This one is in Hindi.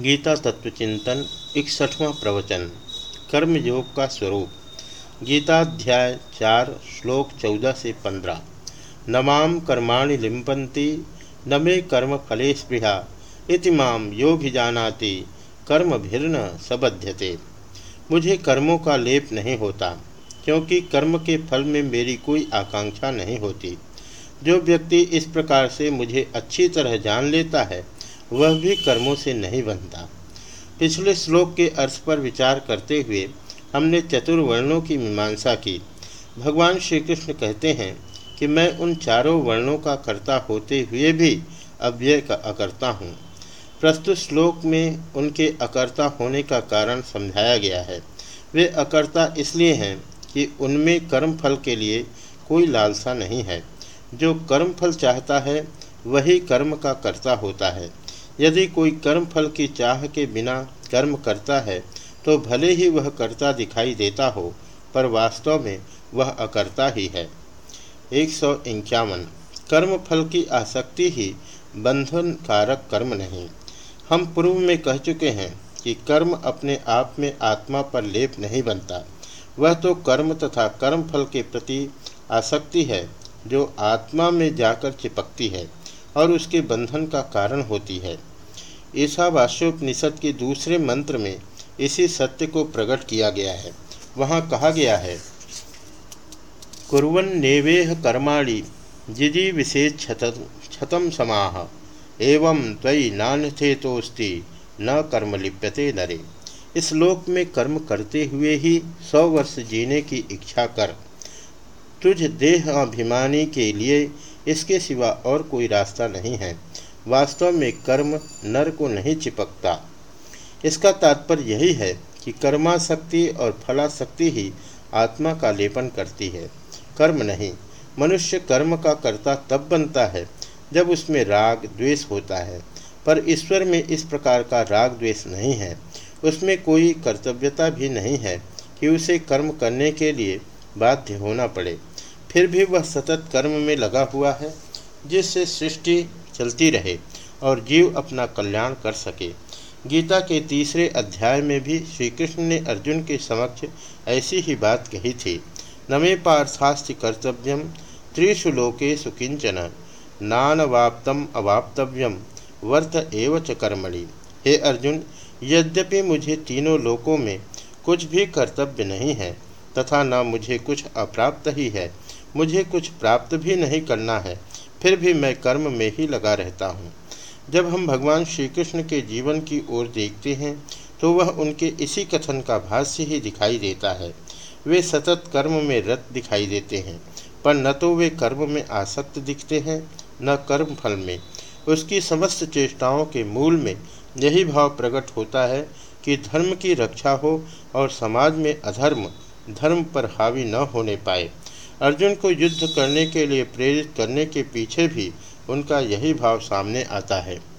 गीता तत्वचिंतन इकसठवां प्रवचन कर्म योग का स्वरूप, गीताध्याय चार, श्लोक चौदह से पंद्रह। नमाम कर्माणि लिम्पन्ति, न कर्म फले स्पृहा, इति माम जानाति, कर्म भिन्न सबध्यते। मुझे कर्मों का लेप नहीं होता, क्योंकि कर्म के फल में मेरी कोई आकांक्षा नहीं होती। जो व्यक्ति इस प्रकार से मुझे अच्छी तरह जान लेता है वह भी कर्मों से नहीं बनता। पिछले श्लोक के अर्थ पर विचार करते हुए हमने चतुर्वर्णों की मीमांसा की। भगवान श्री कृष्ण कहते हैं कि मैं उन चारों वर्णों का कर्ता होते हुए भी अव्यय का अकर्ता हूँ। प्रस्तुत श्लोक में उनके अकर्ता होने का कारण समझाया गया है। वे अकर्ता इसलिए हैं कि उनमें कर्म फल के लिए कोई लालसा नहीं है। जो कर्म फल चाहता है, वही कर्म का कर्ता होता है। यदि कोई कर्म फल की चाह के बिना कर्म करता है तो भले ही वह कर्ता दिखाई देता हो, पर वास्तव में वह अकर्ता ही है। एक सौ इक्यावन। कर्म फल की आसक्ति ही बंधन कारक कर्म नहीं। हम पूर्व में कह चुके हैं कि कर्म अपने आप में आत्मा पर लेप नहीं बनता। वह तो कर्म तथा कर्म फल के प्रति आसक्ति है, जो आत्मा में जाकर चिपकती है और उसके बंधन का कारण होती है। ईशावास्योपनिषद के दूसरे मंत्र में इसी सत्य को प्रकट किया गया है। वहाँ कहा गया है कुरन नेवेह कर्माणि जिजी विशेष क्षतम समाह, एवं तयि नान्यथेतोस्ति न कर्म लिप्यते नरे। इस लोक में कर्म करते हुए ही सौ वर्ष जीने की इच्छा कर, तुझ देह अभिमानी के लिए इसके सिवा और कोई रास्ता नहीं है। वास्तव में कर्म नर को नहीं चिपकता। इसका तात्पर्य यही है कि कर्माशक्ति और फलाशक्ति ही आत्मा का लेपन करती है। कर्म नहीं, मनुष्य कर्म का कर्ता तब बनता है जब उसमें राग द्वेष होता है। पर ईश्वर में इस प्रकार का राग द्वेष नहीं है। उसमें कोई कर्तव्यता भी नहीं है कि उसे कर्म करने के लिए बाध्य होना पड़े। फिर भी वह सतत कर्म में लगा हुआ है, जिससे सृष्टि चलती रहे और जीव अपना कल्याण कर सके। गीता के तीसरे अध्याय में भी श्री कृष्ण ने अर्जुन के समक्ष ऐसी ही बात कही थी, नमे पार्थास्ति कर्तव्यम त्रिषु लोकेशु किंचन नानवाप्तम अवाप्तव्यम वर्त एव च कर्मणि। हे अर्जुन, यद्यपि मुझे तीनों लोकों में कुछ भी कर्तव्य नहीं है, तथा न मुझे कुछ अप्राप्त ही है, मुझे कुछ प्राप्त भी नहीं करना है फिर भी मैं कर्म में ही लगा रहता हूँ। जब हम भगवान श्री कृष्ण के जीवन की ओर देखते हैं तो वह उनके इसी कथन का भाष्य ही दिखाई देता है। वे सतत कर्म में रत दिखाई देते हैं, पर न तो वे कर्म में आसक्त दिखते हैं, न कर्म फल में। उसकी समस्त चेष्टाओं के मूल में यही भाव प्रकट होता है कि धर्म की रक्षा हो और समाज में अधर्म, धर्म पर हावी न होने पाए। अर्जुन को युद्ध करने के लिए प्रेरित करने के पीछे भी उनका यही भाव सामने आता है।